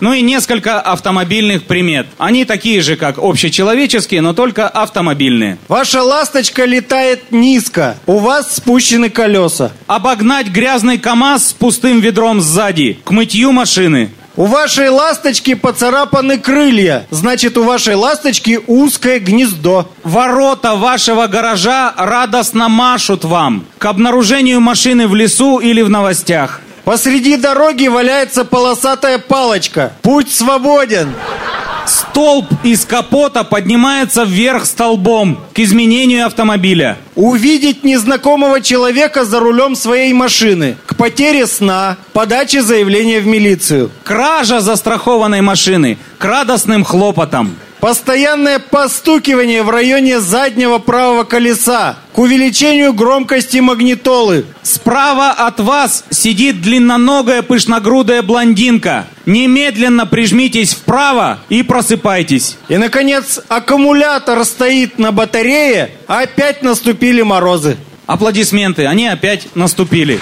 Ну и несколько автомобильных примет. Они такие же, как общечеловеческие, но только автомобильные. Ваша ласточка летает низко. У вас спущены колеса. Обогнать грязный КАМАЗ с пустым ведром сзади. К мытью машины. У вашей ласточки поцарапаны крылья. Значит, у вашей ласточки узкое гнездо. Ворота вашего гаража радостно машут вам. К обнаружению машины в лесу или в новостях. Посреди дороги валяется полосатая палочка. Путь свободен. Столб из капота поднимается вверх столбом к изменению автомобиля. Увидеть незнакомого человека за рулем своей машины. К потере сна. Подаче заявления в милицию. Кража застрахованной машины к радостным хлопотам. Постоянное постукивание в районе заднего правого колеса к увеличению громкости магнитолы. Справа от вас сидит длинноногая пышногрудая блондинка. Немедленно прижмитесь вправо и просыпайтесь. И, наконец, аккумулятор стоит на батарее, опять наступили морозы. Аплодисменты, они опять наступили.